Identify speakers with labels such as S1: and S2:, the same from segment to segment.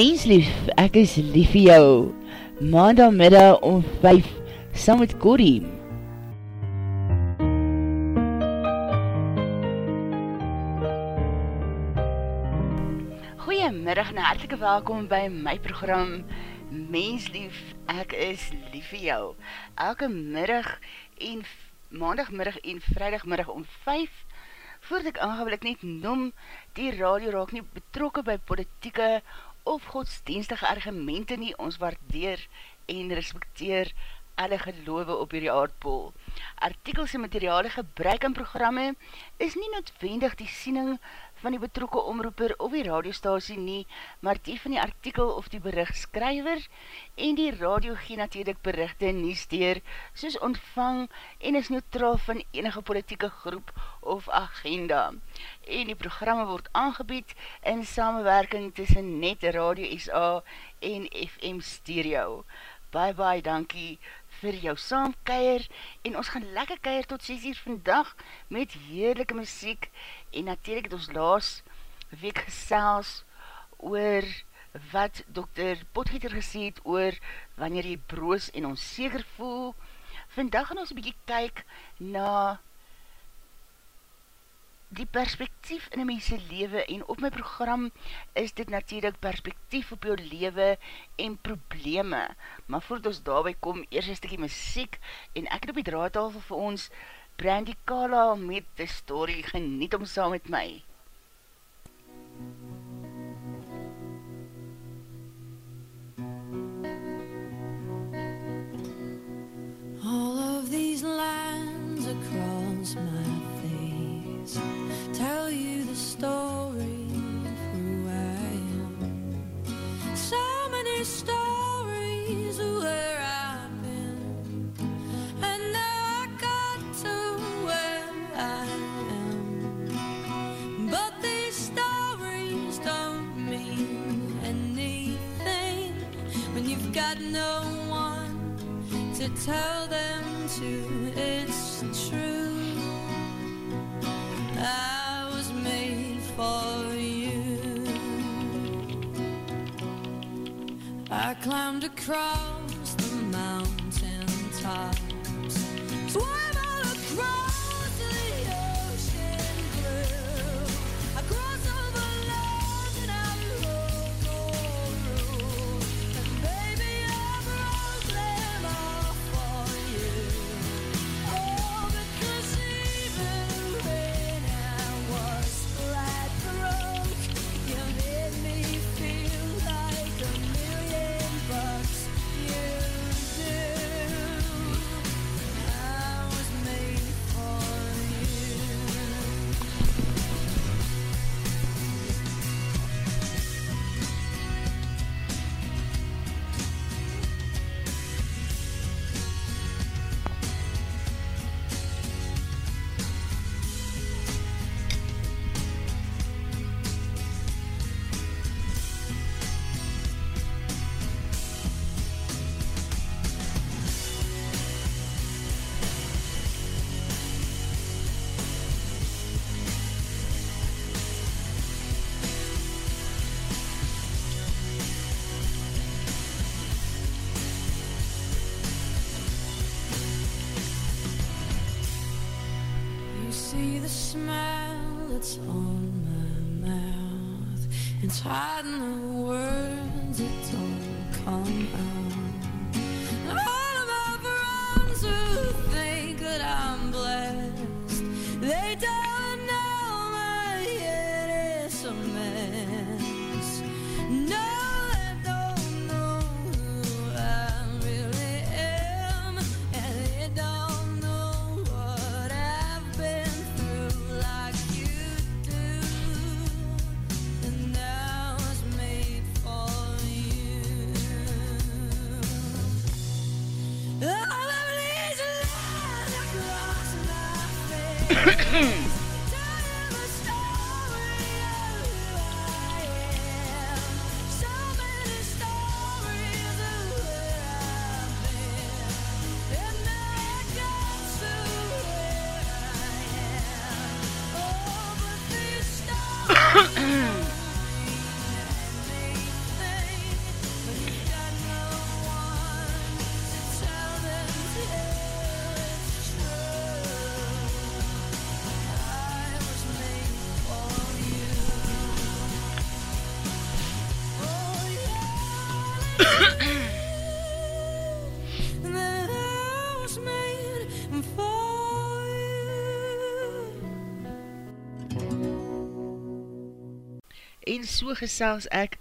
S1: Menslief, ek is lief vir jou. Maandagmiddag om 5, saam met Corrie. Goeiemiddag en hartelike welkom by my program Menslief, ek is lief vir jou. Elke middag en maandagmiddag en vrijdagmiddag om 5 Voordat ek aangaan wil ek net noem, die radio raak nie betrokke by politieke of godsdienstige argumente nie, ons waardeer en respecteer alle geloof op hierdie aardpool. Artikels en materiale gebruik in programme is nie noodwendig die siening van die betrokke omroeper of die radiostasie nie, maar die van die artikel of die berichtskryver en die radio gee natuurlijk berichte nie steer soos ontvang en is neutraal van enige politieke groep of agenda. En die programme word aangebied in samenwerking tussen Net Radio SA en FM Stereo. Bye bye, dankie vir jou saamkeier en ons gaan lekker keier tot 6 uur vandag met heerlijke muziek en natuurlijk het ons laas week gesels oor wat Dr. Potgieter gesê het oor wanneer jy broos en onzeker voel. Vandag gaan ons een bykie kyk na die perspektief in die mense lewe en op my program is dit natuurlijk perspektief op jou lewe en probleme. Maar voordat ons daarby kom, eers een stukkie muziek en ek het op die draadtafel vir ons Brandy Kala met die story geniet om saam met my.
S2: All of these lines across my story of who I am. So many stories of where I've been, and now I got to where I am. But these stories don't mean anything when you've got no one to tell them climbed a across tried
S1: en so gesels ek,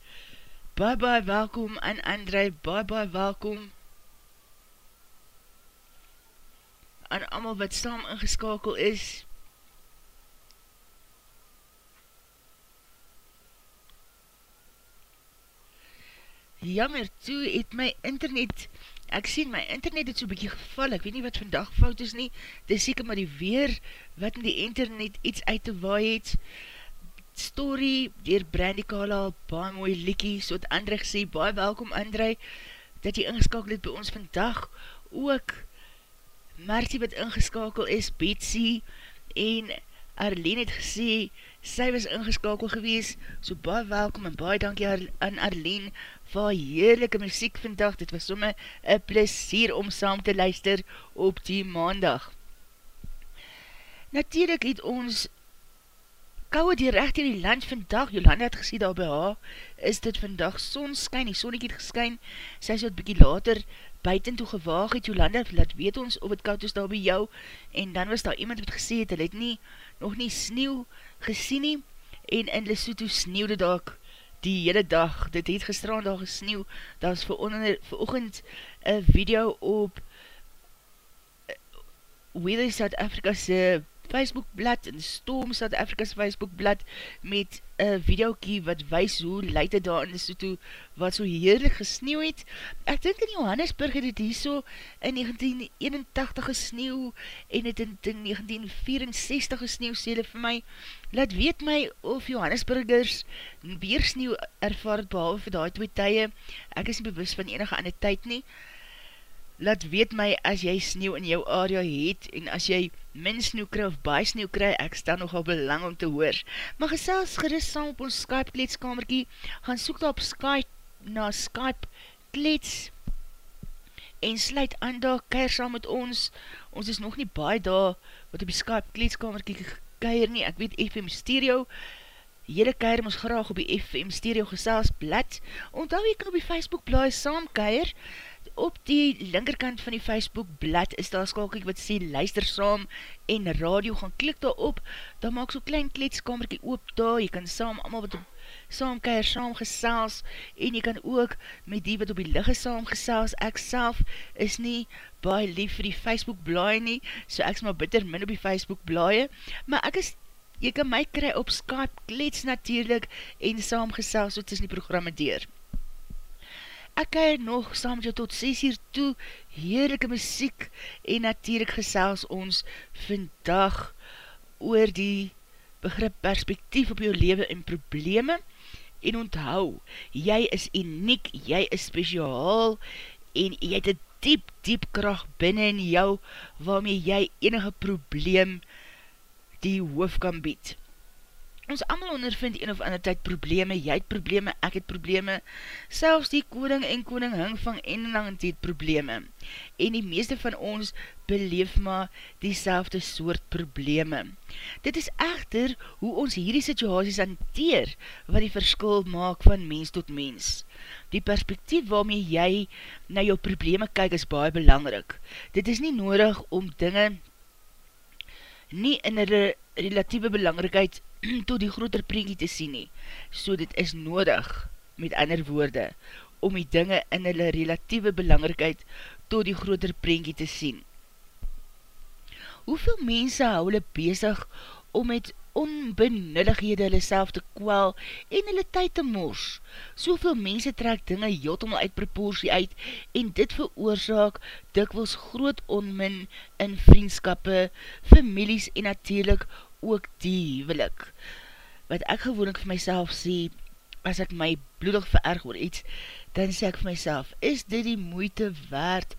S1: bye bye welkom aan André, bye bye welkom. Aan amal wat saam ingeskakel is, Jammer, toe het my internet, ek sien my internet het so bykie geval, ek weet nie wat vandag fout is nie, dit is seker maar die weer, wat in die internet iets uit te waai het, story, dier Brandy Kala, baie mooi liekie, so het André gesê, baie welkom André, dat jy ingeskakel het by ons vandag, ook Martie wat ingeskakel is, Betsy, en Arlene het gesê, sy was ingeskakel gewees, so baie welkom en baie dankie aan Arlene, vir heerlijke muziek vandag, dit was somme een plesier om saam te luister op die maandag. Natuurlijk het ons kouwe die recht in die land vandag, Jolanda het gesê daar by haar, is dit vandag sonskyn, die sonnik het geskyn, sy is wat bykie later buiten toe gewaag het, Jolanda, laat weet ons of het koud is daar by jou, en dan was daar iemand wat gesê het, hy het nie, nog nie sneeuw gesien nie, en in Lesotho sneeuwde daar die hele dag, dit het gestrand daar gesneeuw, daar is vir, vir oogend een video op uh, Weather South Africa's Facebook blad, en Storm South Africa's Facebook blad, met een videokie wat wees hoe leid het daar in Lesotho, wat so heerlijk gesneeuw het. Ek dink in Johannesburg het het hier so in 1981 gesneeuw, en het in 1964 gesneeuw, sê vir my, laat weet my of Johannesburgers weer sneeuw ervaar het, behalve vir die twee tye, ek is nie bewus van enige ander tyd nie, laat weet my as jy sneeuw in jou area het en as jy min sneeuw kry of baie sneeuw kry, ek sta nogal belang om te hoor. Maar gesels gerust saam op ons Skype kleedskamerkie, gaan soek daar op Skype na Skype kleeds en sluit aan daar, keir saam met ons. Ons is nog nie baie daar wat op die Skype kleedskamerkie keir nie, ek weet FM Stereo, Jylle keir ons graag op die FM Stereo gesels blad, onthou jy kan op die Facebook blaai saam keir, op die linkerkant van die Facebook blad is daar skakel wat sê luister saam en radio gaan klik daar op, dan maak so klein kletskamerkie oop daar, jy kan saam allemaal wat op saam keir saam gesels en jy kan ook met die wat op die ligge saam gesels, ek self is nie baie lief vir die Facebook blaai nie, so ek is maar bitter min op die Facebook blaai, maar ek is jy kan my kry op Skype klets natuurlijk en saam gesels so tussen die programme deur ek keir nog saam jou tot 6 uur toe, heerlijke muziek. En natuurlijk gesels ons vandag oor die begrip perspektief op jou leven en probleme. En onthou, jy is uniek, jy is speciaal en jy het een diep, diep kracht binnen in jou waarmee jy enige probleem die hoof kan bied ons allemaal ondervind een of ander tyd probleme, jy het probleme, ek het probleme, selfs die koning en koning hing van en lang het probleme, en die meeste van ons beleef maar die soort probleme. Dit is echter hoe ons hierdie situaties hanteer, wat die verskil maak van mens tot mens. Die perspektief waarmee jy na jou probleme kyk is baie belangrik. Dit is nie nodig om dinge nie in een relatieve belangrikheid tot die groter prentjie te sien nie. So dit is nodig, met ander woorde, om die dinge in hulle relatieve belangrikheid tot die groter prentjie te sien. Hoeveel mense hou hulle bezig om met onbenullighede hulle self te kwel en hulle tyd te mors. Soveel mense trek dinge heeltemal uit proportie uit en dit veroorzaak dikwels groot onmin in vriendskappe, families en natuurlijk ook die huwelik. Wat ek gewoon ek vir myself sê, as ek my bloedig vererg oor iets, dan sê ek vir myself, is dit die moeite waard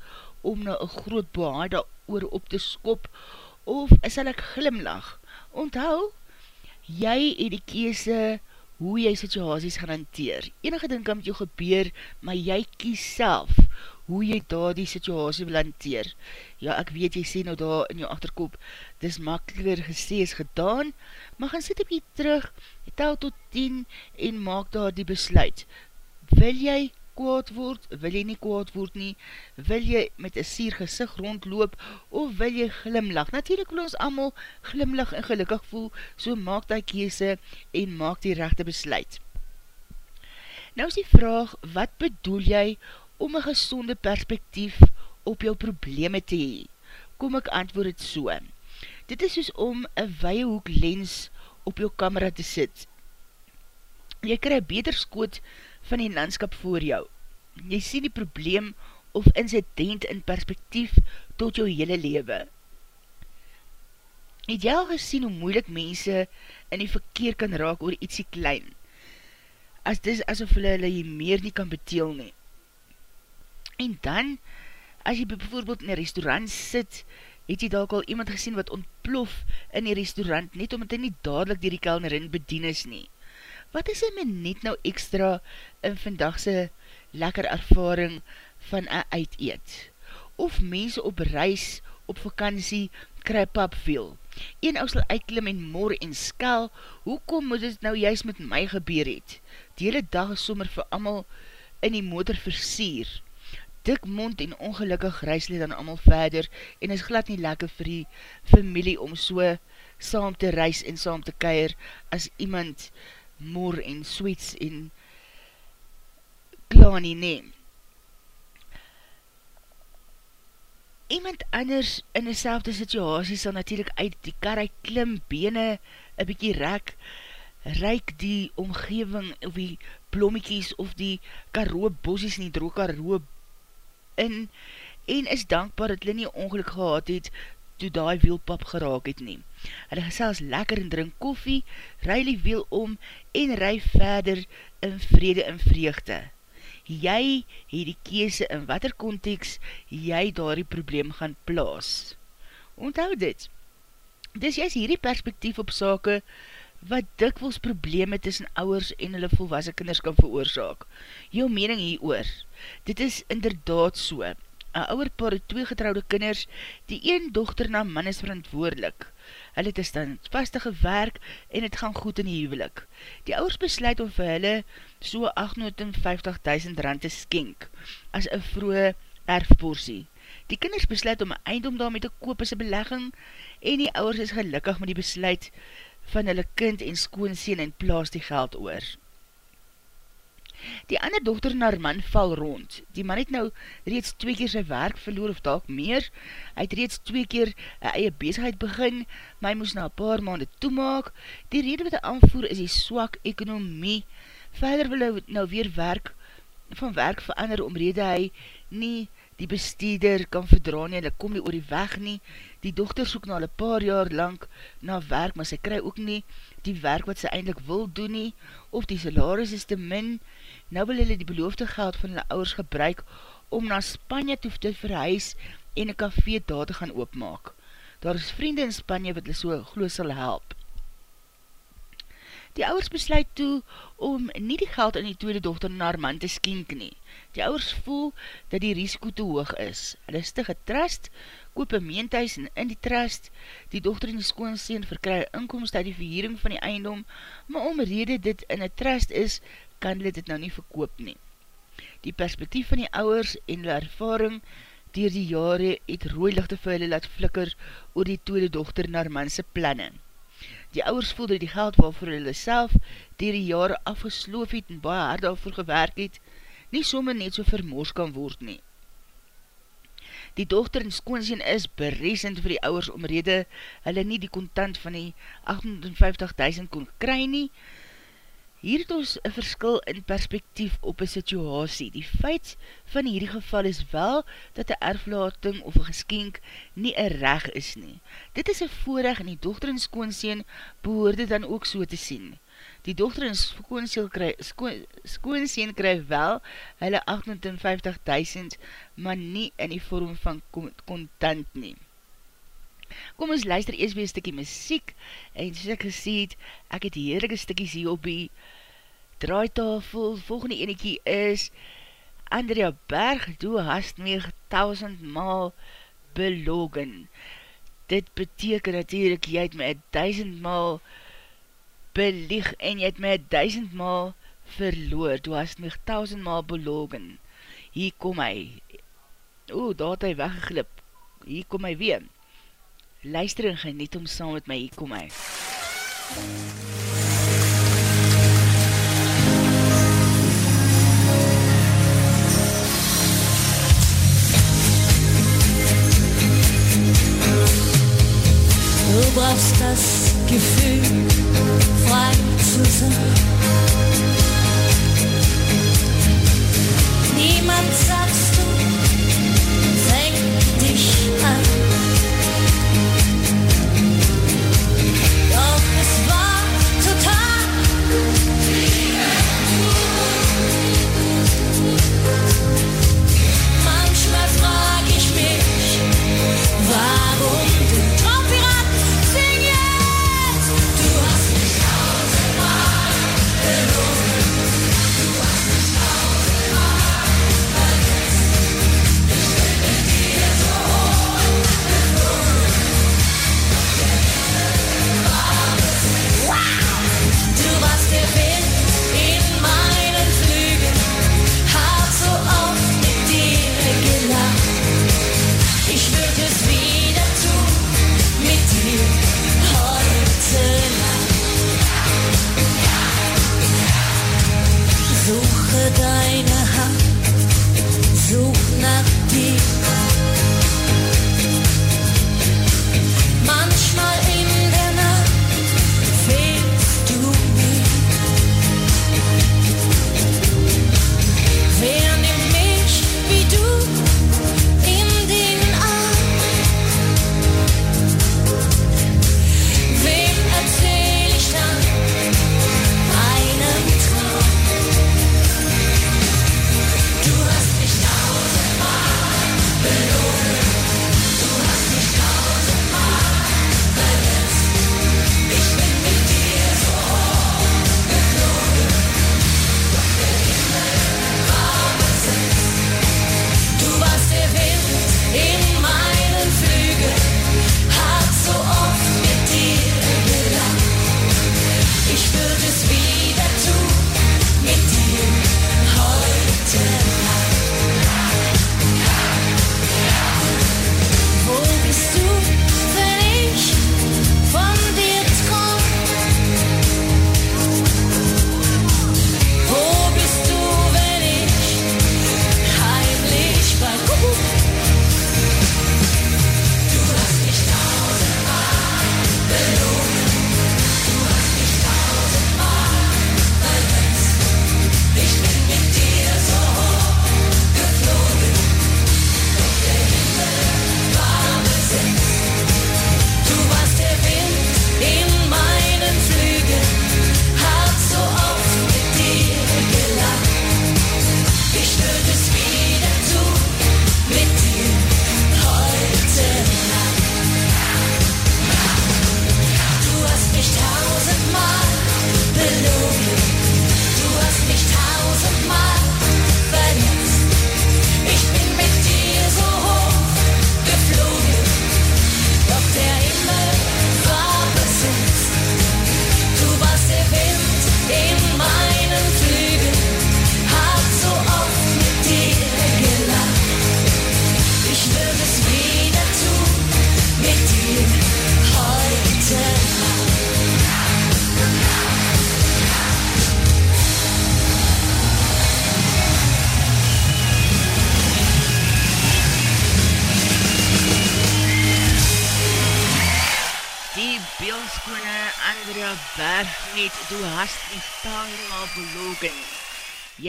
S1: om na een groot behaarde oor op te skop, of sal ek glimlach? Onthou, jy het die kese hoe jy situasies gaan hanteer. Enige ding kan met jou gebeur, maar jy kies self hoe jy daar die situasie wil hanteer. Ja, ek weet, jy sê nou daar in jou achterkop, dis makkeliker gesê is gedaan, maar gaan sit op jy terug, tel tot 10 en maak daar die besluit. Wil jy kwaad word, wil jy nie kwaad word nie, wil jy met een sier gezicht rondloop, of wil jy glimlach? Natuurlijk wil ons allemaal glimlach en gelukkig voel, so maak die kese en maak die rechte besluit. Nou is die vraag, wat bedoel jy om een gezonde perspektief op jou probleme te hee? Kom ek antwoord het so. Dit is soos om een weie hoek lens op jou camera te sit. Jy krij beter skoot van die landskap voor jou. Jy sien die probleem of incident in perspektief tot jou hele lewe. Het jy al gesien hoe moeilik mense in die verkeer kan raak oor ietsie klein? As dis asof hulle hulle jy meer nie kan beteel nie. En dan, as jy bijvoorbeeld in een restaurant sit, het jy dalk al iemand gesien wat ontplof in die restaurant, net omdat hy nie dadelijk die kelnerin bedien is nie. Wat is my net nou extra in vandagse lekker ervaring van een uiteet? Of mense op reis, op vakantie, kry pap veel. Een ou sal uitklim en mor en skel, hoekom moet dit nou juist met my gebeur het? Die hele dag is sommer vir amal in die motor versier. Dik mond en ongelukkig reis leed dan amal verder en is glad nie lekker vir die familie om so saam te reis en saam te keir as iemand mor en sweets en klaar nie neem. iemand anders in die selfde situasie sal natuurlijk uit die kar uit klim, bene, een bykie rek, reik die omgeving of die blommiekies of die karoo bosies in die droog karoo in en is dankbaar dat hulle nie ongeluk gehad het toe die wielpap geraak het neem. Hulle gesels lekker en drink koffie, rui die wiel om en rui verder in vrede en vreugde jy het die kese in wat er context jy daar die probleem gaan plaas. Onthoud dit, dis jy is hierdie perspektief op sake wat dikwels probleme tussen ouwers en hulle volwassen kinders kan veroorzaak. Jou mening hier oor, dit is inderdaad so, een ouwer paar twee getrouwde kinders, die een dochter na man is verantwoordelik, hulle het een standvastige werk en het gaan goed in die huwelik. Die ouders besluit om vir hulle so 850.000 rand te skenk as een vroege erfporsie. Die kinders besluit om een eindom daarmee te koop as een belegging en die ouders is gelukkig met die besluit van hulle kind en skoonseen en plaas die geld oor. Die ander dochter en haar man val rond. Die man het nou reeds twee keer sy werk verloor of dalk meer. Hy het reeds twee keer een eie bezigheid begin, maar hy moes na paar maanden toemaak. Die rede wat hy aanvoer is die swak ekonomie. Verder wil hy nou weer werk van werk verander omrede hy nie die besteeder kan verdra nie, hulle kom nie oor die weg nie, die dochter soek na hulle paar jaar lang na werk, maar sy kry ook nie die werk wat sy eindelijk wil doen nie, of die salaris is te min, nou wil hulle die beloofde geld van hulle ouders gebruik om na Spanje toe te verhuis en een café daar te gaan oopmaak. Daar is vriende in Spanje wat hulle so gloos sal help. Die ouders besluit toe om nie die geld in die tweede dochter naar man te skenk nie. Die ouders voel dat die risiko te hoog is. Hulle is te getrust, koop een meenthuis en in die trust, die dochter en die skoonseen verkry inkomst uit die verheering van die eindom, maar om rede dit in een trust is, kan hulle dit nou nie verkoop nie. Die perspektief van die ouwers en hulle ervaring dier die jare het rooilichte vir hulle laat flikker oor die tweede dochter naar manse plannen. Die ouwers voel dat die geld waarvoor hulle self dier die jare afgesloof het en baie hard daarvoor gewerk het, nie sommer net so vermoors kan word nie. Die dochter en skoonsien is beresend vir die ouwers omrede hulle nie die kontant van die 58.000 kon kry nie, Hier het ons een verskil in perspektief op een situasie. Die feit van hierdie geval is wel dat die erflating of een geskenk nie een reg is nie. Dit is een voorrecht en die dochter en skoonseen behoorde dan ook so te sien. Die dochter en skoonseen kry wel hulle 58.000 maar nie in die vorm van kontant nie. Kom ons luister eers weer een stikkie muziek en soos ek gesê het, ek het heerlijke stikkies hier op die draaitafel. Volgende enekie is Andrea Berg, doe hast meer tausend maal belogen. Dit beteken natuurlijk, jy het my duizend maal belieg en jy het my duizend maal verloor. Doe hast meer tausend maal belogen. Hier kom hy. O, daar het hy weggeglip. Hier kom hy weer Luister en geniet om saam met my, hier kom hy.
S3: Du brauchst das Gefühl, frei zu sein. Niemand
S4: sagt's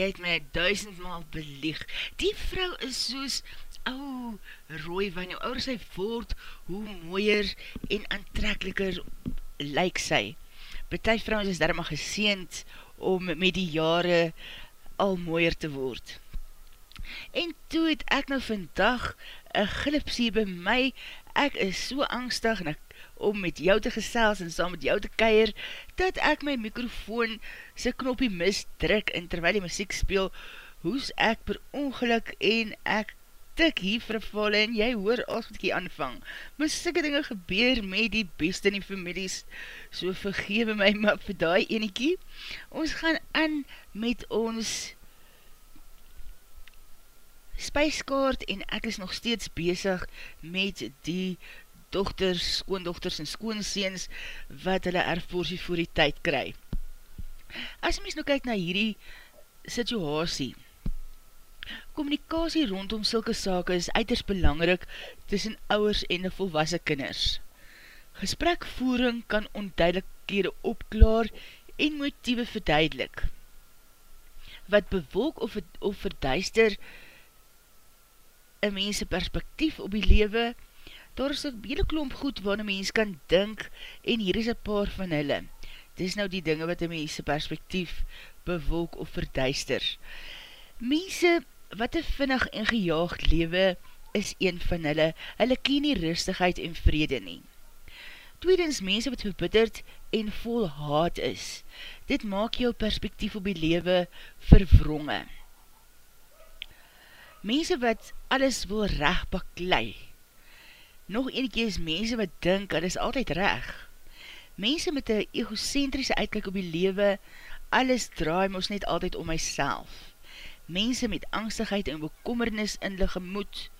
S4: Jy het my duisendmaal belieg. Die vrou is soos ou rooi van jou ouder sy voort, hoe mooier en aantrekkeliker lyk sy. Betuig vrouwens is daarom geseend om met die jare al mooier te word. En toe het ek nou vandag een glipsie by my, ek is so angstig en ek om met jou te gesels en saam met jou te keier, dat ek my microfoon sy knoppie misdruk en terwyl die muziek speel, hoes ek per ongeluk en ek tik hier verval en jy hoor als wat ek hier aanvang. Maar sikke dinge gebeur met die beste in die families, so vergewe my maar vir die eniekie. Ons gaan aan met ons spijskaart en ek is nog steeds bezig met die dochters, skoondochters en skoonseens wat hulle erforsie voor die tyd kry. As mys nou kyk na hierdie situasie, Communicatie rondom sulke sake is uiters belangrik tussen ouwers en volwassen kinders.
S1: Gesprekvoering kan onduidelikhede opklaar en motieve verduidelik. Wat bewolk of, of verduister een mense perspektief op die lewe, daar is een hele klomp goed waar een mens kan dink en hier is een paar van hulle. Dit is nou die dinge wat een mense perspektief bewolk of verduister. Mense wat een vinnig en gejaagd lewe is een van hulle, hulle ken nie rustigheid en vrede nie. Tweedens, mense wat verbitterd en vol haat is. Dit maak jou perspektief op die lewe verwronge. Mense wat alles wil recht baklei. Nog ene keer is mense wat dink, dat is altyd recht. Mense met een egocentrische uitkijk op die lewe, alles draai ons net altyd om myself. Mense met angstigheid en bekommernis in die gemoed.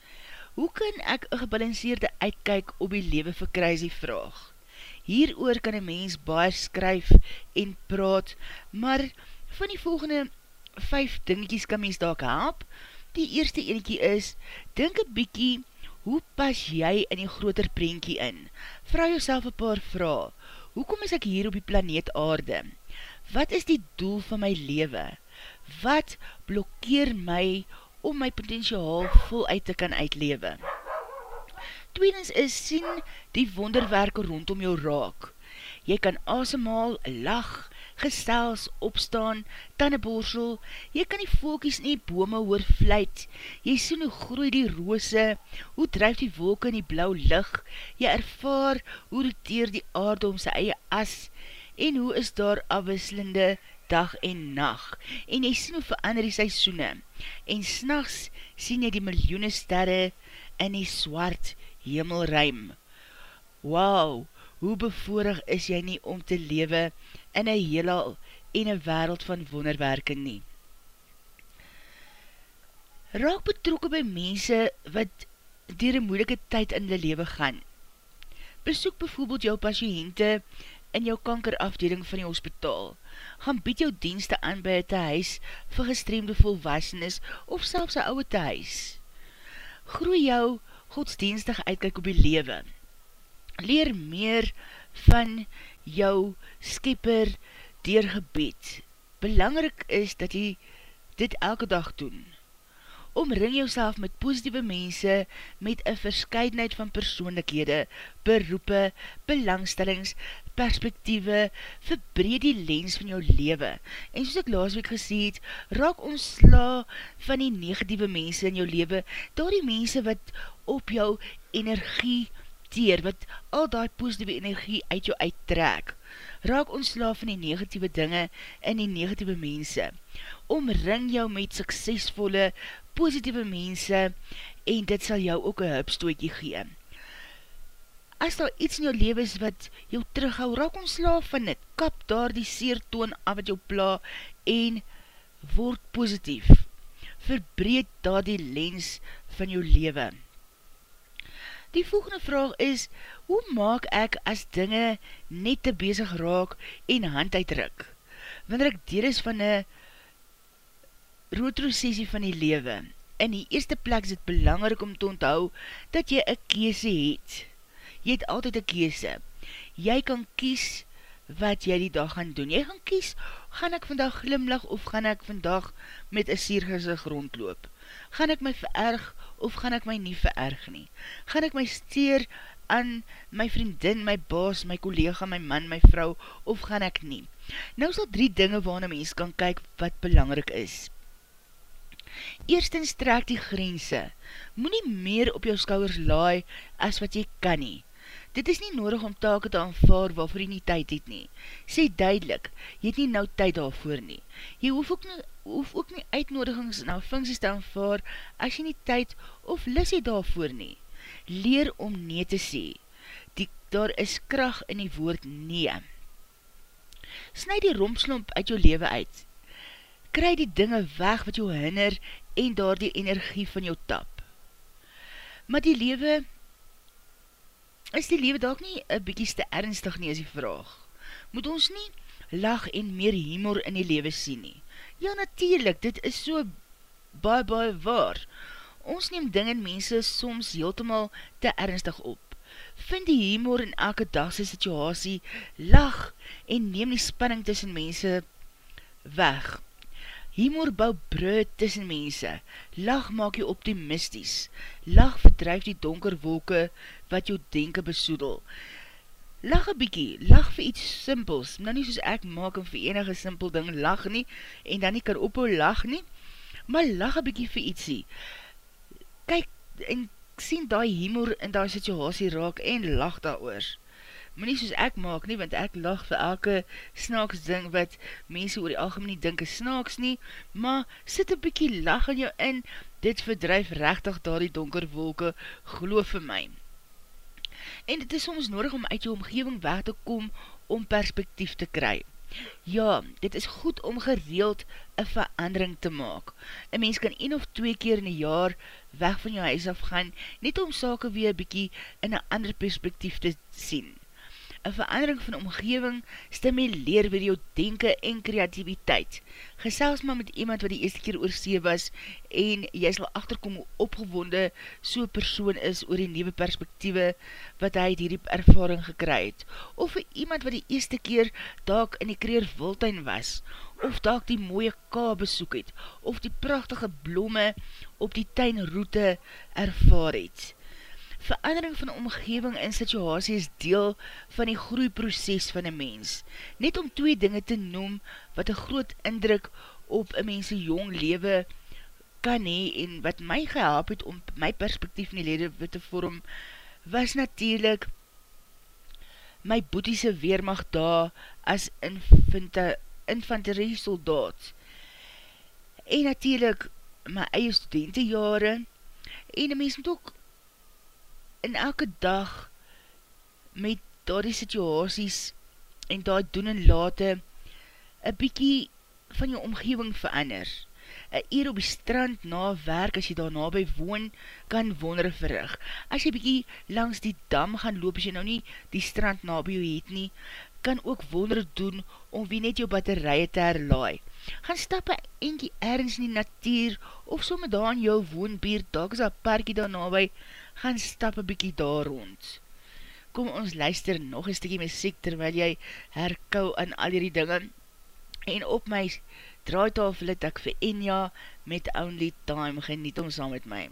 S1: Hoe kan ek een gebalanceerde uitkijk op die lewe verkry die vraag? Hier oor kan een mens baie skryf en praat, maar van die volgende vijf dingetjies kan mens daar help. Die eerste eentjie is, denk een bykie, hoe pas jy in die groter prentjie in? Vraag jouself een paar vraag. Hoekom is ek hier op die planeet aarde? Wat is die doel van my lewe? Wat blokkeer my om my potentiaal voluit te kan uitlewe? Tweedens is sien die wonderwerke rondom jou raak. Jy kan asemhaal, lach, gestels, opstaan, tanneborsel, jy kan die volkies in die bome hoor vluit, jy sien hoe groei die roose, hoe drijf die wolke in die blauw lig, jy ervaar hoe roteer die aarde om sy eie as, en hoe is daar afwisselende dag en nacht, en jy sien hoe verander die seisoene, en s'nachts sien jy die miljoene sterre in die swart hemelruim. Wow, hoe bevoorig is jy nie om te lewe in een heelal en een wereld van wonderwerke nie. Raak betrokken by mense wat dier een moeilike tyd in die lewe gaan. Besoek bijvoorbeeld jou patiënte in jou kankerafdeling van die hospitaal. Gaan bied jou dienste aan by het huis vir gestreemde volwassenes of selfs een ouwe thuis. Groei jou godsdienstig uitkijk op die lewe. Leer meer van jou skipper dier gebed. Belangrijk is dat jy dit elke dag doen. Omring jouself met positieve mense met een verscheidenheid van persoonlikhede, beroepe, belangstellings, perspektieve, verbreed die lens van jou lewe. En soos ek laas week gesê het, raak ons sla van die negatieve mense in jou lewe, daar die mense wat op jou energie teer, wat al die positieve energie uit jou uittrek. Raak ontslaaf van die negatieve dinge en die negatieve mense. Omring jou met suksesvolle, positieve mense en dit sal jou ook een hupstootje gee. As daar iets in jou leven is wat jou terughou, raak ontslaaf van dit. Kap daar die seertoon af wat jou pla en word positief. Verbreed daar die lens van jou leven. Die volgende vraag is, hoe maak ek as dinge net te bezig raak en hand uitdruk? Wanneer ek deel is van een retrocessie van die lewe, in die eerste plek is het belangrijk om te onthou dat jy een kiese het. Jy het altyd een kiese. Jy kan kies wat jy die dag gaan doen. Jy gaan kies, gaan ek vandag glimlach of gaan ek vandag met een siergezig rondloop? Gaan ek my vererg of gaan ek my nie vererg nie? Gaan ek my steer aan my vriendin, my baas, my collega, my man, my vrou, of gaan ek nie? Nou is al drie dinge waarna mens kan kyk wat belangrik is. Eerstens trek die grense. Moe nie meer op jou skouwers laai as wat jy kan nie. Dit is nie nodig om take te aanvaar waarvoor jy nie tyd het nie. Sê duidelik, jy het nie nou tyd daarvoor nie. Jy hoef ook nie, hoef ook nie uitnodigings na funksies te aanvaar as jy nie tyd of lis jy daarvoor nie. Leer om nee te sê. Die, daar is kracht in die woord nee. Sny die rompslomp uit jou leven uit. Kry die dinge weg wat jou hinner en daar die energie van jou tap. Maar die leven is die lewe dalk nie een bykies te ernstig nie as die vraag. Moet ons nie lach en meer humor in die lewe sien nie? Ja, natuurlijk, dit is so baie, baie waar. Ons neem ding en mense soms heeltemaal te ernstig op. Vind die humor in elke dagse situasie, lach en neem die spanning tussen mense weg. Humor bou brood tussen mense, lach maak jou optimisties, lach verdrijf die donker wolke wat jou denken besoedel. Lach een bykie, lach vir iets simpels, nou nie soos ek maak en vir enige simpel ding lach nie, en dan nie kan ophou lach nie, maar lach een bykie vir ietsie. Kyk, en sien die humor in die situasie raak en lach daar oor. Maar nie soos ek maak nie, want ek lach vir elke snaaks ding wat mense oor die algemeen nie dink is snaaks nie, maar sit een bykie lach in jou in, dit verdrijf rechtig daar die donker wolke, geloof vir my en dit is soms nodig om uit jou omgeving weg te kom om perspektief te kry. Ja, dit is goed om gereeld een verandering te maak. Een mens kan een of twee keer in een jaar weg van jou huis afgaan, net om sake weer bykie in een ander perspektief te sien. Een verandering van omgeving stimuleer weer jou denken en kreativiteit. Gesels maar met iemand wat die eerste keer oor see was en jy sal achterkom hoe opgewonde so'n persoon is oor die nieuwe perspektieve wat hy die ervaring gekry het. Of vir iemand wat die eerste keer daak in die kreer wildtuin was, of daak die mooie ka besoek het, of die prachtige blome op die tuinroute ervaar het. Verandering van omgeving en situasie is deel van die groeiproces van een mens. Net om twee dinge te noem wat een groot indruk op een mense jong lewe kan hee en wat my gehelp het om my perspektief in die lewe te vorm, was natuurlijk my boetiese weermacht daar as infanterie soldaat. En natuurlijk my eie studentenjare en een mens moet ook in elke dag met daar die situasies en daar doen en late een bykie van jou omgeving verander. Een eer op die strand na werk, as jy daar na by woon, kan wonder verrig. As jy bykie langs die dam gaan loop, as jy nou nie die strand na by jou het nie, kan ook wonder doen om wie net jou batterije te herlaai. Gaan stap een enkie ergens in die natuur, of somme daar in jou woonbeer, dag is een parkie daar na by, gaan stap een bykie daar rond. Kom ons luister nog een stikkie muziek terwyl jy herkou aan al die dinge en op my draaitafel het ek vir Enya met Only Time geniet om saam met my.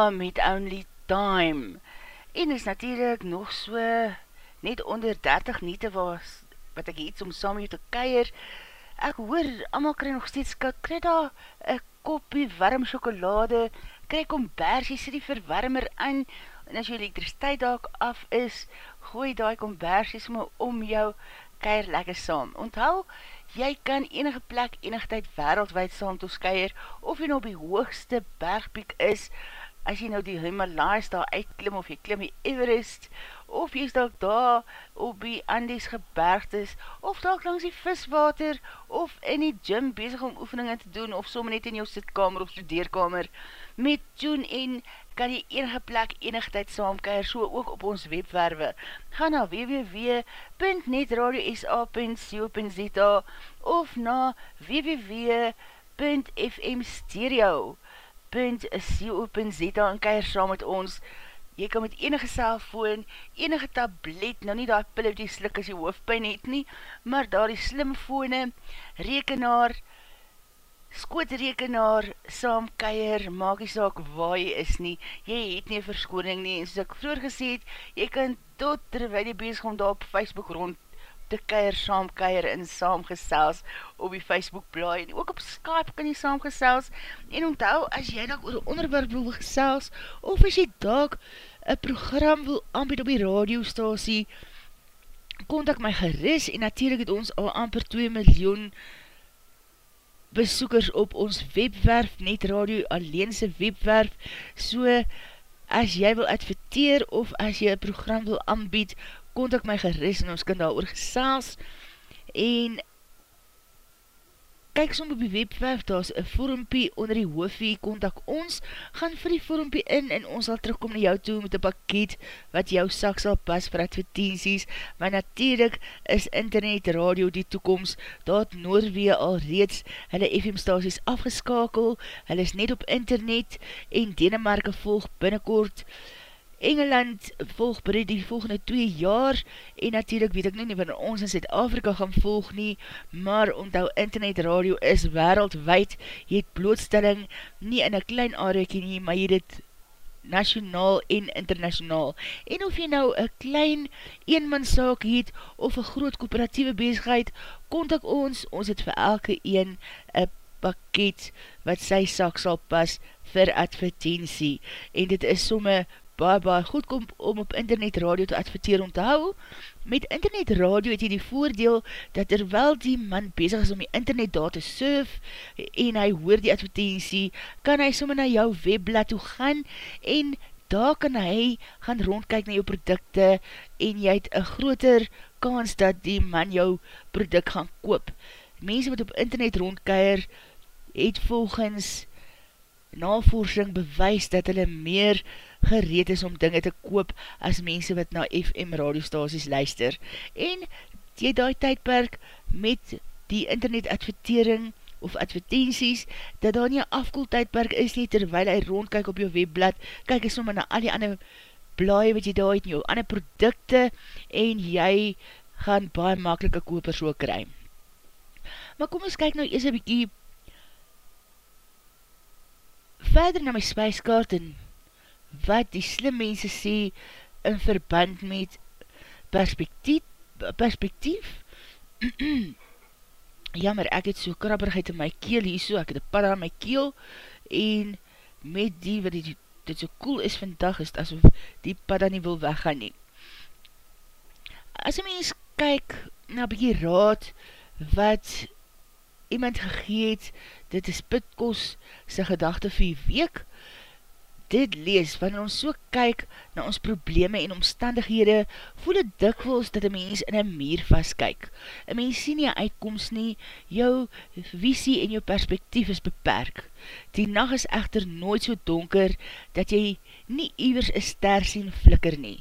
S1: Ja, met Only Time. En is natuurlijk nog so net onder 30 niete was, wat ek iets om saam jou te keier. Ek hoor, allemaal krij nog steeds, kry daar een kopie warm chocolade, kry kombersie, sê die verwarmer aan, en as jou elektriciteit daar af is, gooi die kombersies maar om jou keier lekker saam. Onthou, jy kan enige plek, enige tyd wereldwijd saam toeskeier, of jy nou op die hoogste bergpiek is, as jy nou die Himalayas daar uitklim, of jy klim die Everest, of jy is daar daar op die Andes gebergtes, of daar langs die viswater, of in die gym bezig om oefeningen te doen, of som net in jou sitkamer of studeerkamer, met Tune en kan jy enige plek enige tyd saamkeer, so ook op ons webwerwe. Ga na www.netradio.sa.co.za of na www.fmstereo.co.za en keir saam met ons. Jy kan met enige cellfoon, enige tablet, nou nie daar pille die slik as jy hoofdpijn het nie, maar daar die slimfone, rekenaar, skootrekenaar, saamkeier, maak die saak waar jy is nie, jy het nie verskoning nie, en soos ek vroeger gesê het, jy kan tot terwijl jy bezig om daar op Facebook rond te keier, saamkeier en saamgesels op die Facebook blaai, en ook op Skype kan jy saamgesels, en onthou, as jy dag oor die onderwerp wil gesels, of as jy dag een program wil aanbied op die radiostasie, kontak my geris, en natuurlijk het ons al amper 2 miljoen besoekers op ons webwerf, net radio alleense webwerf, so as jy wil adverteer of as jy een program wil aanbied, kontak my geris en ons kan daar oor gesels en kyk som op die webwerf, daar is een vormpie onder die hoofie, kontak ons, gaan vir die vormpie in en ons sal terugkom na jou toe met een pakket wat jou sak sal pas vir advertenties, maar natuurlijk is internet radio die toekomst, daar het Noorwee al reeds hulle FM staties afgeskakel, hulle is net op internet en Denemarke volg binnenkort, Engeland volg binnen die volgende 2 jaar en natuurlijk weet ek nie wanneer ons in Zuid-Afrika gaan volg nie, maar onthou internet radio is wereldwijd, jy het blootstelling nie in een klein aardekie nie, maar jy het nationaal en internationaal. En of jy nou een klein eenmanszaak het of een groot kooperatieve bezigheid, kontak ons, ons het vir elke een een pakket wat sy saak sal pas vir advertentie. En dit is somme baie baie goed kom om op internet radio te adverteer om te hou. Met internet radio het jy die voordeel dat terwyl die man bezig is om die internet daar te surf en hy hoor die advertentie, kan hy sommer na jou webblad toe gaan en daar kan hy gaan rondkyk na jou producte en jy het een groter kans dat die man jou product gaan koop. Mense wat op internet rondkeir het volgens navorsing bewys dat hulle meer gereed is om dinge te koop as mense wat na FM radiostasies luister. En die die tydperk met die internet advertering of advertenties, dat daar nie afkoel tydperk is nie, terwyl hy rondkyk op jou webblad, kyk is sommer na al die ander blaie wat jy daar het, jou ander producte, en jy gaan baie makelike koper so kry. Maar kom ons kyk nou eers een bykie verder na my spijskaart en wat die slim mense sê in verband met perspektief, perspektief. Jammer, ek het so krabberigheid in my keel hier so, ek het een padda in my keel en met die wat die, dit so cool is vandag is asof die padda nie wil weggaan nie. As een mens kyk na bykie raad wat iemand gegeet, dit is pitkos sy gedachte vir die week, dit lees, wanneer ons so kyk na ons probleme en omstandighede, voel het dikwels dat een mens in een meer vastkyk. Een mens sien nie uitkomst nie, jou visie en jou perspektief is beperk. Die nacht is echter nooit so donker, dat jy nie iwers een ster sien flikker nie.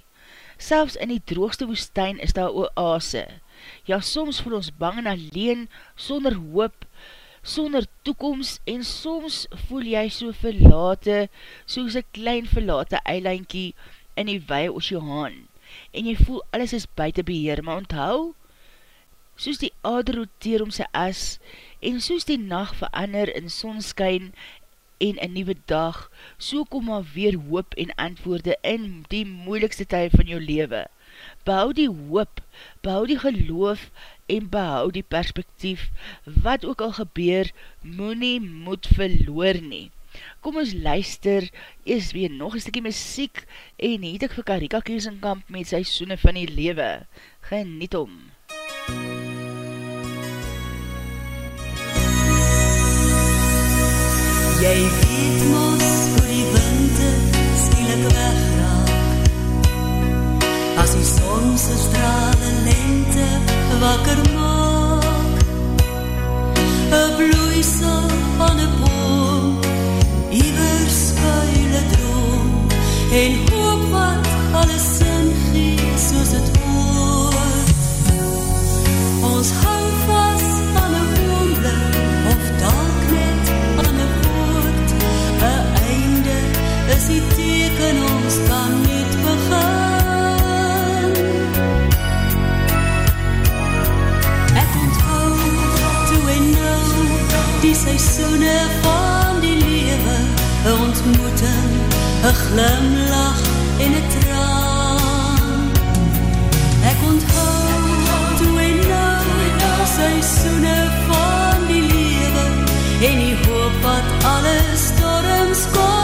S1: Selfs in die droogste woestijn is daar oase. Ja, soms voel ons bang en alleen, sonder hoop, sonder toekomst en soms voel jy so verlate, soos een klein verlate eilandkie in die wei oceaan en jy voel alles is buiten beheer, maar onthou, soos die aarde roteer om sy as en soos die nacht verander in sonskyn en een nieuwe dag, so kom maar weer hoop en antwoorde in die moeilikste tyd van jou lewe. Behou die hoop, behou die geloof en behou die perspektief, wat ook al gebeur, moet nie moet verloor nie. Kom ons luister, eers weer nog een stukkie muziek en het ek vir Karika Kiesenkamp met sy soene van die lewe. Geniet om!
S4: Jy weet mos die sonse strale lente wakker maak. Een bloeisel van een boom Iwer skuile droom. En hoop wat alles sin gee soos het hoort. Ons hou seisoene van die lewe Een ontmoeting, een glimlach en een traan. Ek onthou toe en nou Seisoene van die lewe En die hoop wat alle storms kon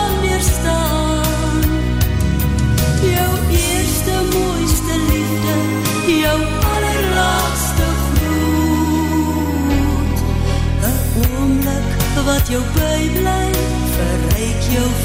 S4: jou bijblij Verryk jou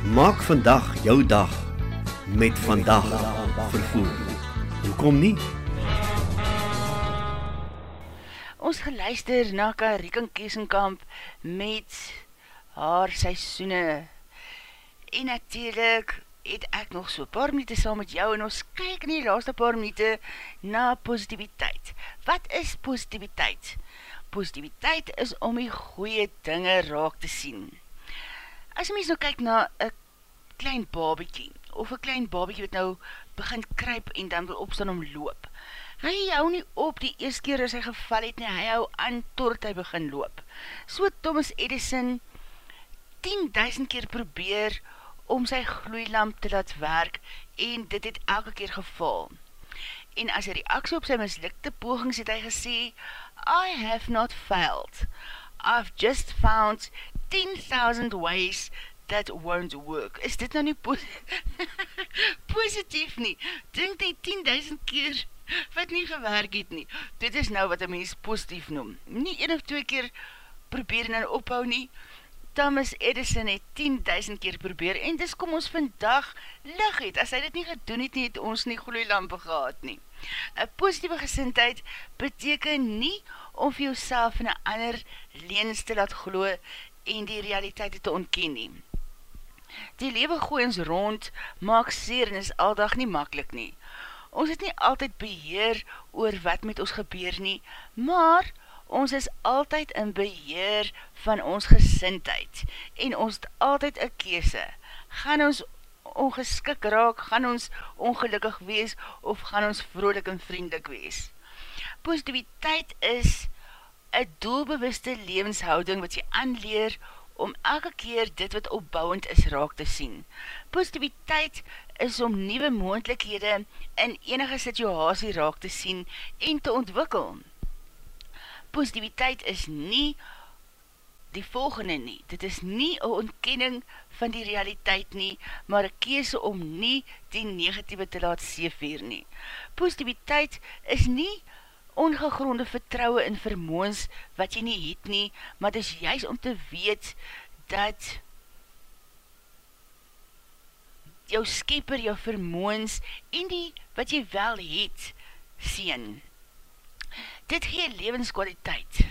S5: Maak vandag jou dag met vandag vervoer. Hoekom nie?
S1: Ons geluister na Karikan Kiesenkamp met haar seisoene. En natuurlijk het ek nog so paar minuten saam met jou en ons kyk in die laaste paar minuten na positiviteit. Wat is positiviteit? Positiviteit is om die goeie dinge raak te sien. As jy mens nou kyk na een klein babiekie, of een klein babiekie wat nou begin kryp en dan wil opstaan om loop, hy hou nie op die eerste keer as hy geval het nie, hy hou aan tort hy begin loop. So Thomas Edison 10.000 keer probeer om sy gloeilamp te laat werk en dit het elke keer geval. En as hy reaksie op sy mislikte pogings het hy gesê, I have not failed. I've just found 10,000 ways that won't work. Is dit nou nie pos positief nie? Dink die 10.000 keer wat nie gewerk het nie. Dit is nou wat een mens positief noem. Nie een of twee keer probeer en ophou nie. Thomas Edison het 10.000 keer probeer en dis kom ons vandag lig het. As hy dit nie gedoen het nie, het ons nie gloeilampe gehad nie. Een positieve gesintheid beteken nie om vir jouself in een ander leens te laat gloe en die realiteit te ontken nie. Die lewe gooi ons rond, maak seer en is aldag nie makkelijk nie. Ons het nie altyd beheer oor wat met ons gebeur nie, maar ons is altyd in beheer van ons gesintheid en ons het altyd een kese. Gaan ons ongeskik raak, gaan ons ongelukkig wees of gaan ons vrolik en vriendelik wees. Positiviteit is een doelbewuste levenshouding wat jy aanleer om elke keer dit wat opbouwend is raak te sien. Positiviteit is om nieuwe moendlikhede in enige situasie raak te sien en te ontwikkel. Positiviteit is nie die volgende nie. Dit is nie een ontkenning van die realiteit nie, maar een kese om nie die negatieve te laat seefeer nie. Positiviteit is nie ongegronde vertrouwe in vermoens wat jy nie het nie, maar dis juist om te weet dat jou skepper, jou vermoens en die wat jy wel het, sien. Dit gee levenskwaliteit.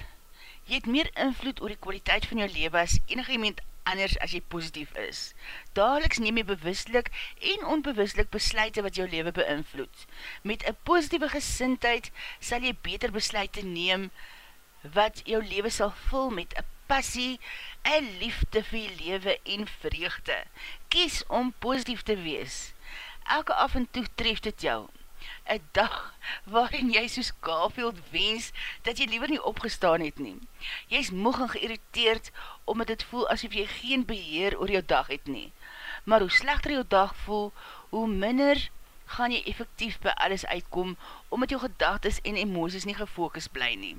S1: Jy het meer invloed oor die kwaliteit van jou leven as enige iemand anders as jy positief is. Dageliks neem jy bewustelik en onbewustelik besluite wat jou leven beïnvloed. Met een positieve gesintheid sal jy beter besluite neem wat jou leven sal vul met een passie, een liefde vir jy leven en vreugde. Kies om positief te wees. Elke af en toe tref dit jou een dag waarin jy soos Garfield wens, dat jy liever nie opgestaan het nie. Jy is moeg en geïrriteerd, omdat het voel asof jy geen beheer oor jou dag het nie. Maar hoe slechter jou dag voel, hoe minder gaan jy effectief by alles uitkom, omdat jou gedagtes en emoties nie gefokus bly nie.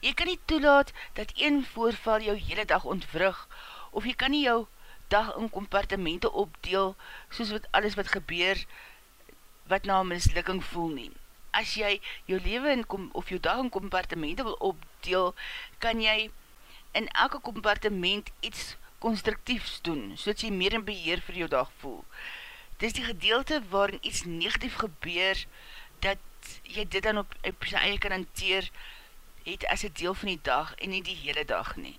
S1: Jy kan nie toelaat dat een voorval jou hele dag ontvrug, of jy kan nie jou dag in compartemente opdeel, soos wat alles wat gebeur, wat na mislukking voel nie. As jy jou leven in, of jou dag in compartimente wil opdeel, kan jy in elke compartiment iets constructiefs doen, so dat jy meer in beheer vir jou dag voel. Dit is die gedeelte waarin iets negatief gebeur, dat jy dit dan op, op sy eie kan hanteer, het as een deel van die dag en nie die hele dag nie.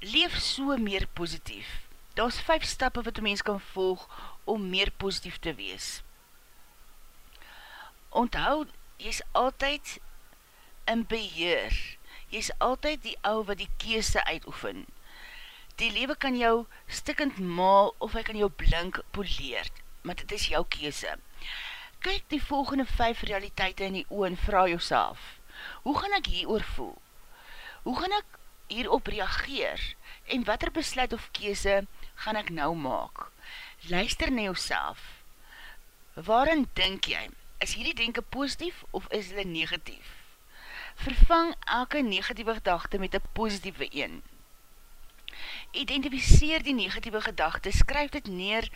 S1: Leef so meer positief daar is vijf stappe wat die mens kan volg om meer positief te wees. Onthou, jy is altyd in beheer. Jy is altyd die ou wat die keese uitoefen. Die lewe kan jou stikkend maal of hy kan jou blink poleer, maar dit is jou keese. Kyk die volgende vijf realiteite in die oor en vraag jouself, hoe gaan ek hier voel? Hoe gaan ek hierop reageer? En wat er besluit of keese gaan ek nou maak? Luister na jouself. Waarin denk jy? Is hierdie denke positief of is hulle negatief? Vervang elke negatieve gedachte met een positieve een. Identificeer die negatieve gedachte, skryf dit neer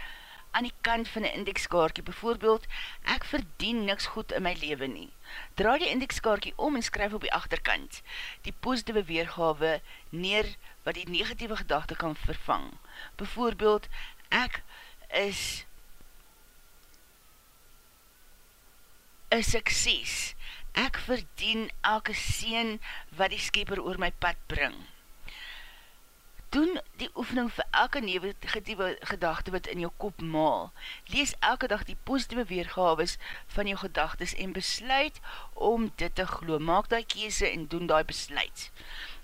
S1: aan die kant van die indekskaartje, bijvoorbeeld, ek verdien niks goed in my leven nie. Draai die indekskaartje om en skryf op die achterkant, die positieve weergawe neer wat die negatieve gedachte kan vervang. Bijvoorbeeld, ek is een sukses. Ek verdien elke seen wat die skeper oor my pad bring. Doen die oefening vir elke negatieve gedachte wat in jou kop maal. Lees elke dag die positieve weergaves van jou gedagtes en besluit om dit te glo. Maak die kese en doen die besluit.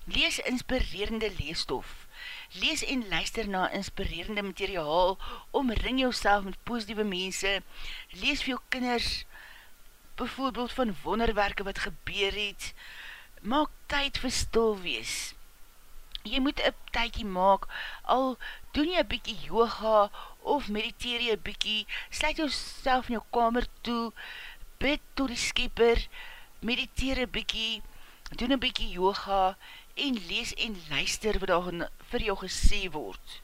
S1: Lees inspirerende leestof lees en luister na inspirerende materiaal, omring jou met positieve mense, lees vir jou kinders, bijvoorbeeld van wonderwerke wat gebeur het, maak tyd vir stil wees. Jy moet een tydkie maak, al doen jy een bykie yoga, of mediteer jy een bykie, sluit jou in jou kamer toe, bid door die skipper, mediteer een bykie, doen een bykie yoga, en lees en luister wat daar vir jou gesê word.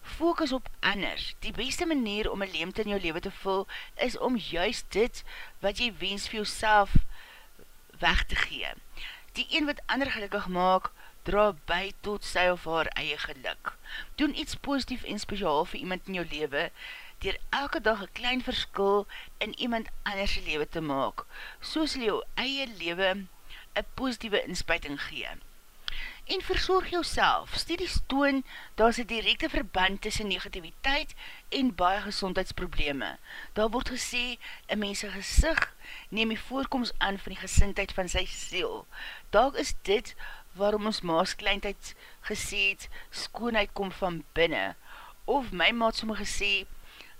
S1: Focus op ander. Die beste manier om een leemte in jou leven te vul, is om juist dit wat jy wens vir jouself weg te gee. Die een wat ander gelukkig maak, dra by tot sy of haar eie geluk. Doen iets positief en speciaal vir iemand in jou leven, dier elke dag een klein verskil in iemand anders leven te maak. So sal jou eie leven een positieve inspuiting gee en verzorg jou self. Studies toon, daar is een directe verband tussen negativiteit en baie gezondheidsprobleme. Daar word gesê, een mense gezicht neem die voorkomst aan van die gesintheid van sy siel. Daar is dit waarom ons maas kleintheid gesê het, skoonheid kom van binnen. Of my maat somme gesê,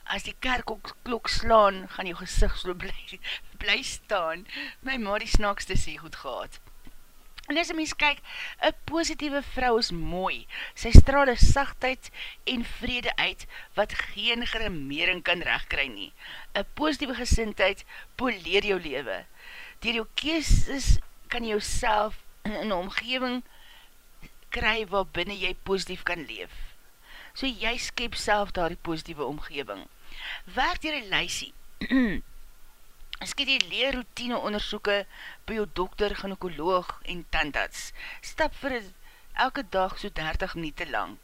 S1: as die kerk ook klok slaan, gaan jou gezicht so bly, bly staan. My maat die snaakste sê goed gehad. En as mens kyk, een positieve vrou is mooi. Sy straal een sachtheid en vrede uit, wat geen geremering kan rechtkry nie. Een positieve gesintheid poleer jou lewe. Dier jou keeses kan jou self in een omgeving kry waar binnen jy positief kan leef. So jy skep self daar die positieve omgeving. Werk dier een lysie, skiet die leerroutine onderzoeke by jou dokter, gynekoloog en tandarts. Stap vir elke dag so 30 minuut lang.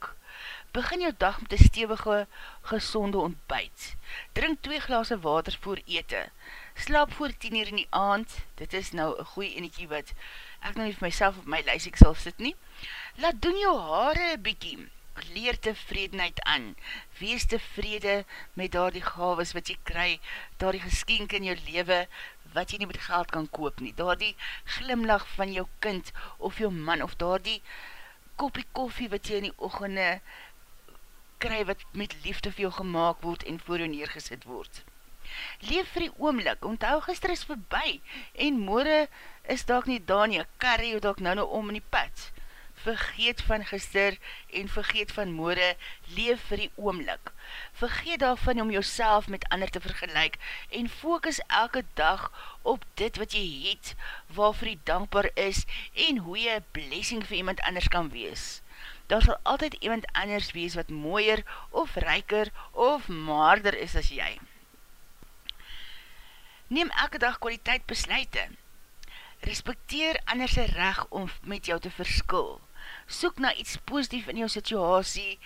S1: Begin jou dag met een stevige, gezonde ontbijt. Drink 2 glaase water voor ete. Slaap voor 10 uur in die aand. Dit is nou een goeie energie wat ek nou nie vir myself op my lijst ek sal sit nie. Laat doen jou haare bykie leer tevredenheid aan, wees tevrede met daar die gaves wat jy kry, daar die geskenk in jou lewe, wat jy nie met geld kan koop nie, daar die glimlach van jou kind, of jou man, of daar die kopie koffie wat jy in die oogende kry, wat met liefde vir jou gemaakt word, en voor jou neergesit word. Leef vir die oomlik, onthou gister is verby, en morgen is daak nie daar nie, karrie, of daak nou nou om in die pad, vergeet van gister en vergeet van moore, leef vir die oomlik. Vergeet daarvan om jouself met ander te vergelijk en focus elke dag op dit wat jy het, waarvoor jy dankbaar is en hoe jy blessing vir iemand anders kan wees. Daar sal altyd iemand anders wees wat mooier of ryker of maarder is as jy. Neem elke dag kwaliteit besluite. Respekteer anders reg om met jou te verskil soek na iets positief in jou situasie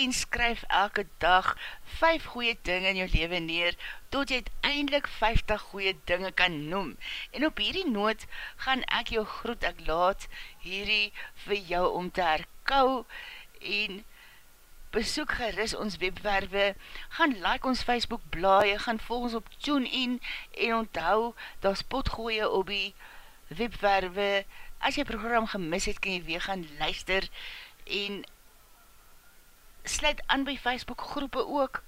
S1: en skryf elke dag 5 goeie dinge in jou leven neer, tot jy uiteindelik 50 goeie dinge kan noem. En op hierdie noot gaan ek jou groet, ek laat hierdie vir jou om te herkou en besoek geris ons webwerwe, gaan like ons Facebook blaie, gaan volg ons op TuneIn en onthou, daar spot gooie op die webwerwe, as jy program gemis het, kan jy weer gaan luister en sluit aan by Facebook groepe ook.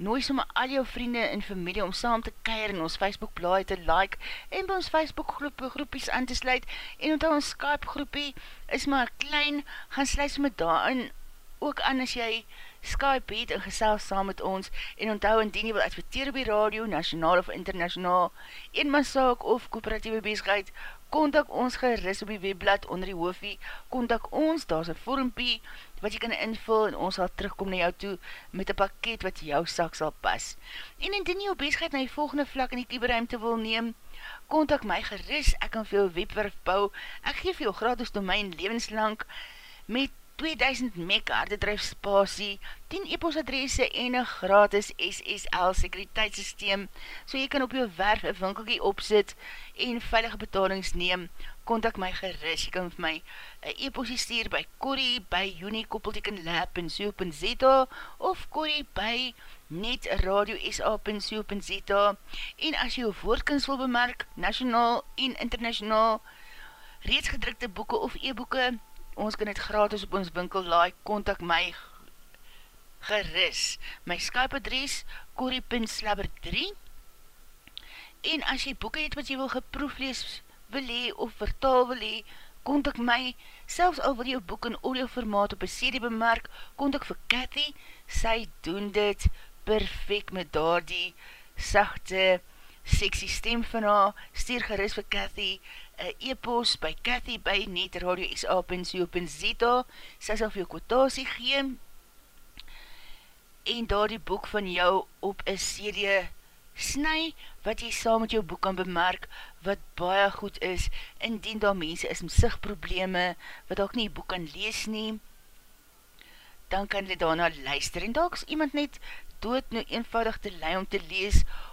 S1: Nooi somme al jou vriende en familie om saam te keir en ons Facebook blaai te like en by ons Facebook groepe groepies aan te sluit. En onthou ons Skype groepie is maar klein, gaan sluit somme daarin ook aan as jy Skype het en gesels saam met ons. En onthou indien jy wil adverteer op die radio, nationaal of internationaal, eenmanszaak of kooperatieve bezigheid, kontak ons geris op die webblad onder die hoofie, kontak ons, daar is een vormpie wat jy kan invul en ons sal terugkom na jou toe met een pakket wat jou sak sal pas. En indien jy op bezigheid na die volgende vlak in die kieberuimte wil neem, kontak my geris, ek kan veel webwerf bou, ek geef jou gratis domein levenslang met 2000 meg hardedrijf spasie, 10 e-post adresse en een gratis SSL sekuriteitssysteem, so jy kan op jou werf een winkelkie opzit en veilige betalings neem, kontak my geris, jy kan vir my e-post stuur by Corrie by unikoppeltekenlab.co.za of Corrie by net radio.sa.co.za en as jy jou woordkens wil bemerk, nationaal en internationaal, reeds gedrukte boeken of e-boeken, ons kan het gratis op ons winkel laai, kontak my geris. My Skype adres, corrie.slabber3 en as jy boeken het wat jy wil geproeflees wil hee of vertaal wil hee, kontak my, selfs al wil jy boek in audio formaat op een CD bemerk, kontak vir Cathy, sy doen dit perfect met daar die sachte, sexy stem van haar, stuur geris vir Cathy, een e-post by Cathy by netradio.sa.co.za sy sal vir jou kwotasie gee. En daar die boek van jou op een CD snu wat jy saam met jou boek kan bemerk wat baie goed is. Indien daar mense is met sigprobleme wat ook nie boek kan lees nie dan kan jy daarna luister. En daar is iemand net dood nou eenvoudig te lei om te lees of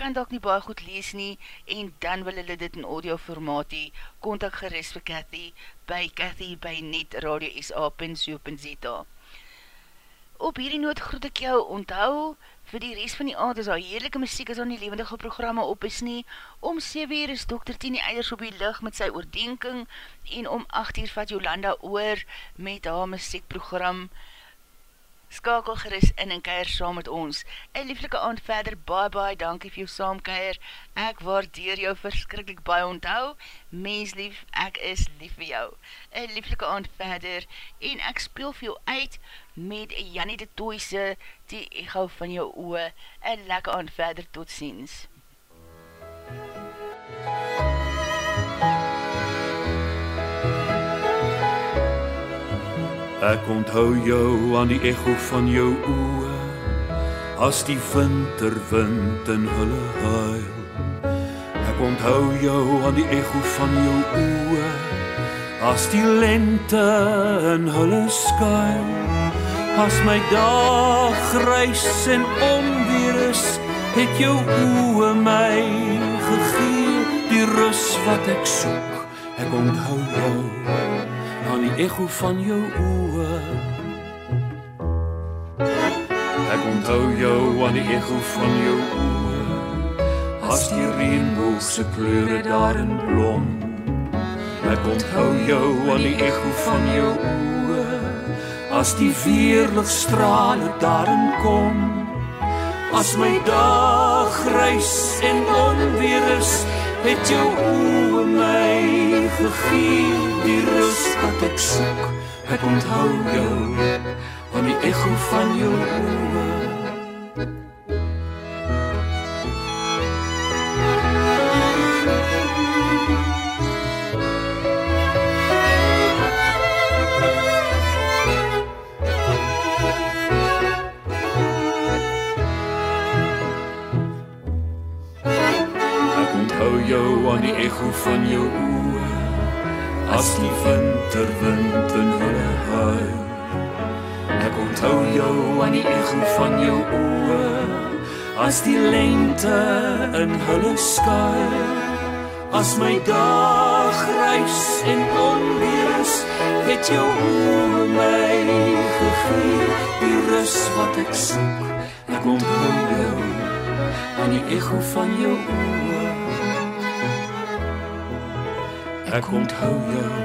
S1: kan dat nie baie goed lees nie, en dan wil hulle dit in audio formaatie, kontak geris vir Cathy, by Cathy by netradio.sa.co.za. Op hierdie noot groet ek jou, onthou, vir die rest van die aand is al heerlijke muziek as al die levendige programma op is nie, om 7 uur is Dr. Tini Eiders op die licht met sy oordenking, en om 8 uur vat Jolanda oor met haar muziekprogram, skakel geris in en keir saam met ons. Een lieflike aand verder, bye bye, dankie vir jou saamkeir. Ek waardeer jou verskrikkelijk baie onthou. Mens lief, ek is lief vir jou. Een lieflike aand verder, en ek speel vir jou uit met Jannie de Toyse, die hou van jou oe. Een lekker aand verder, tot ziens.
S6: Ek onthou jou aan die echo van jou oë as die winterwind in hulle huil. Ek onthou jou aan die ego van jou oë as die lente in hulle skuil. As my dag grys en onweer is, het jou oë my gegee die rus wat ek soek. Ek onthou jou ego van jou oë. Ek onthou jou aan die ego van jou oë. As die reënboog se kleure daarin blom. Ek onthou jou aan die ego van jou oë. As die weerligstrale daarin kom. As my dag grys en onweer is, het jou oë gegee die rus wat ek soek. Ek onthou jou aan die ego van jou oë. As die lente in hulle skuil. As my dag grys en onweer is, het jou oë my gegee die rus wat ek soek. Ek onthou jou aan die ego van jou oë. Ek onthou jou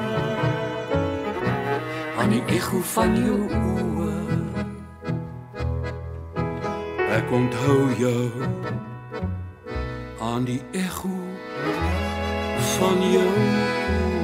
S6: aan die ego van jou oë. Onthou jou aan die ego van jou oë.